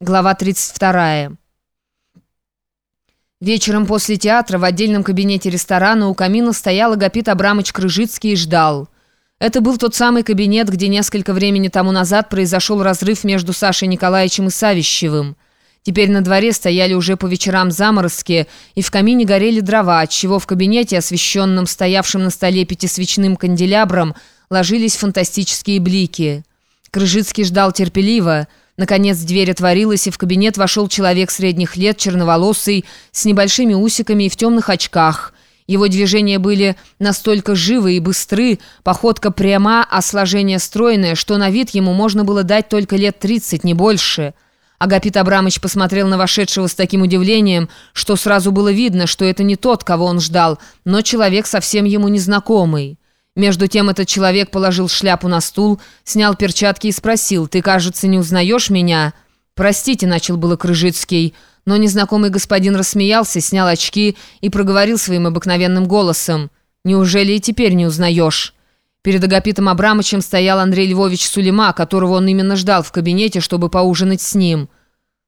Глава 32. Вечером после театра в отдельном кабинете ресторана у камина стоял Агапит Абрамыч Крыжицкий и ждал. Это был тот самый кабинет, где несколько времени тому назад произошел разрыв между Сашей Николаевичем и Савищевым. Теперь на дворе стояли уже по вечерам заморозки, и в камине горели дрова, отчего в кабинете, освещенном стоявшим на столе пятисвечным канделябром, ложились фантастические блики. Крыжицкий ждал терпеливо – Наконец дверь отворилась, и в кабинет вошел человек средних лет, черноволосый, с небольшими усиками и в темных очках. Его движения были настолько живы и быстры, походка пряма, а сложение стройное, что на вид ему можно было дать только лет тридцать, не больше. Агапит Абрамович посмотрел на вошедшего с таким удивлением, что сразу было видно, что это не тот, кого он ждал, но человек совсем ему незнакомый. Между тем этот человек положил шляпу на стул, снял перчатки и спросил, «Ты, кажется, не узнаешь меня?» «Простите», — начал было Крыжицкий, но незнакомый господин рассмеялся, снял очки и проговорил своим обыкновенным голосом, «Неужели и теперь не узнаешь?» Перед Агапитом Абрамовичем стоял Андрей Львович Сулейма, которого он именно ждал в кабинете, чтобы поужинать с ним.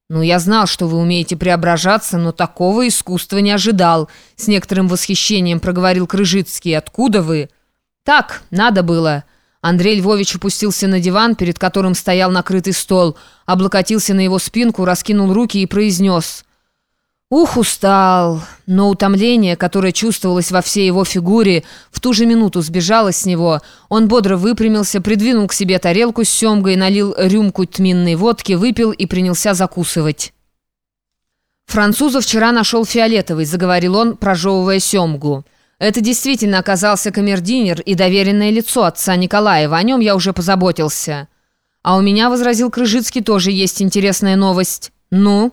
«Ну, я знал, что вы умеете преображаться, но такого искусства не ожидал», — с некоторым восхищением проговорил Крыжицкий. «Откуда вы?» «Так, надо было». Андрей Львович опустился на диван, перед которым стоял накрытый стол, облокотился на его спинку, раскинул руки и произнес «Ух, устал!» Но утомление, которое чувствовалось во всей его фигуре, в ту же минуту сбежало с него. Он бодро выпрямился, придвинул к себе тарелку с семгой, налил рюмку тминной водки, выпил и принялся закусывать. «Француза вчера нашел фиолетовый», — заговорил он, прожевывая семгу. Это действительно оказался камердинер и доверенное лицо отца Николаева. О нем я уже позаботился. А у меня, возразил Крыжицкий, тоже есть интересная новость. Ну?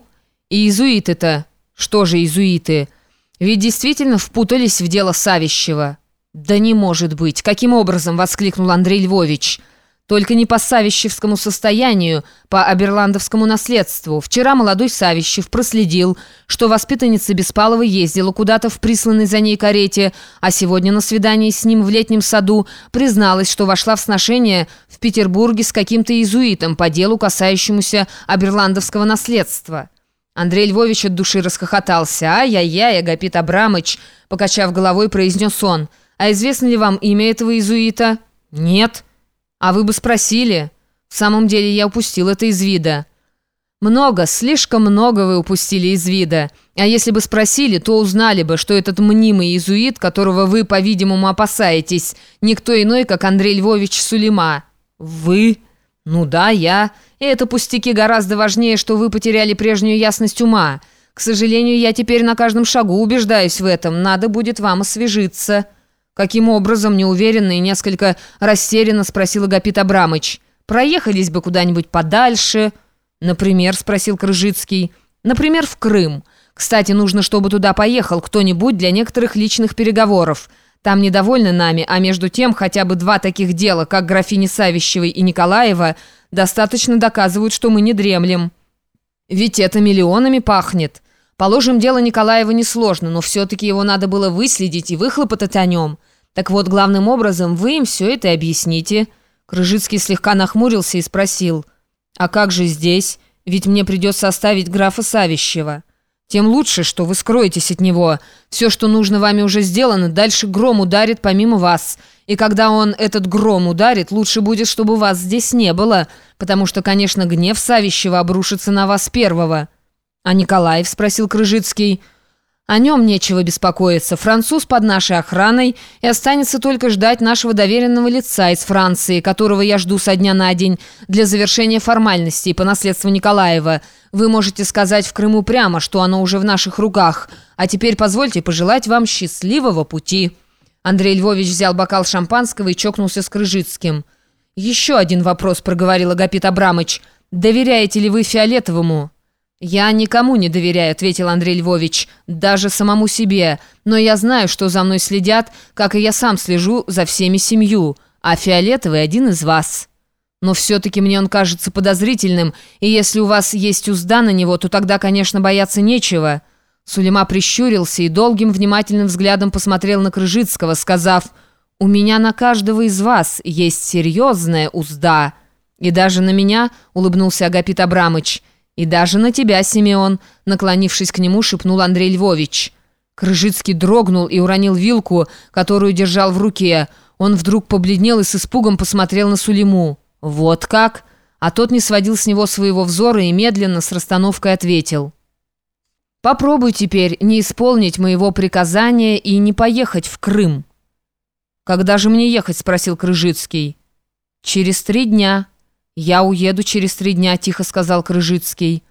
И иезуиты-то? Что же иезуиты? Ведь действительно впутались в дело Савищева. Да не может быть. Каким образом? Воскликнул Андрей Львович. Только не по Савищевскому состоянию, по Аберландовскому наследству. Вчера молодой Савищев проследил, что воспитанница Беспалова ездила куда-то в присланной за ней карете, а сегодня на свидании с ним в летнем саду призналась, что вошла в сношение в Петербурге с каким-то иезуитом по делу, касающемуся Аберландовского наследства. Андрей Львович от души расхохотался. «Ай-яй-яй, Агапит Абрамыч!» Покачав головой, произнес он. «А известно ли вам имя этого иезуита?» «Нет». «А вы бы спросили. В самом деле я упустил это из вида». «Много, слишком много вы упустили из вида. А если бы спросили, то узнали бы, что этот мнимый иезуит, которого вы, по-видимому, опасаетесь, никто иной, как Андрей Львович Сулейма». «Вы?» «Ну да, я. И это пустяки гораздо важнее, что вы потеряли прежнюю ясность ума. К сожалению, я теперь на каждом шагу убеждаюсь в этом. Надо будет вам освежиться». «Каким образом?» – неуверенно и несколько растерянно спросил Агапит Абрамыч. «Проехались бы куда-нибудь подальше?» «Например?» – спросил Крыжицкий. «Например, в Крым. Кстати, нужно, чтобы туда поехал кто-нибудь для некоторых личных переговоров. Там недовольны нами, а между тем хотя бы два таких дела, как графини Савищевой и Николаева, достаточно доказывают, что мы не дремлем. Ведь это миллионами пахнет». Положим, дело Николаева несложно, но все-таки его надо было выследить и выхлопотать о нем. Так вот, главным образом, вы им все это объясните». Крыжицкий слегка нахмурился и спросил. «А как же здесь? Ведь мне придется оставить графа Савищева». «Тем лучше, что вы скроетесь от него. Все, что нужно вами уже сделано, дальше гром ударит помимо вас. И когда он этот гром ударит, лучше будет, чтобы вас здесь не было, потому что, конечно, гнев Савищева обрушится на вас первого». «А Николаев?» – спросил Крыжицкий. «О нем нечего беспокоиться. Француз под нашей охраной и останется только ждать нашего доверенного лица из Франции, которого я жду со дня на день для завершения формальностей по наследству Николаева. Вы можете сказать в Крыму прямо, что оно уже в наших руках. А теперь позвольте пожелать вам счастливого пути». Андрей Львович взял бокал шампанского и чокнулся с Крыжицким. «Еще один вопрос», – проговорил Агапит Абрамыч. «Доверяете ли вы Фиолетовому?» «Я никому не доверяю», — ответил Андрей Львович, — «даже самому себе. Но я знаю, что за мной следят, как и я сам слежу за всеми семью, а Фиолетовый один из вас». «Но все-таки мне он кажется подозрительным, и если у вас есть узда на него, то тогда, конечно, бояться нечего». Сулейма прищурился и долгим внимательным взглядом посмотрел на Крыжицкого, сказав, «У меня на каждого из вас есть серьезная узда». «И даже на меня», — улыбнулся Агапит Абрамыч, — «И даже на тебя, Симеон», — наклонившись к нему, шепнул Андрей Львович. Крыжицкий дрогнул и уронил вилку, которую держал в руке. Он вдруг побледнел и с испугом посмотрел на Сулиму. «Вот как?» А тот не сводил с него своего взора и медленно с расстановкой ответил. «Попробуй теперь не исполнить моего приказания и не поехать в Крым». «Когда же мне ехать?» – спросил Крыжицкий. «Через три дня». «Я уеду через три дня», – тихо сказал Крыжицкий.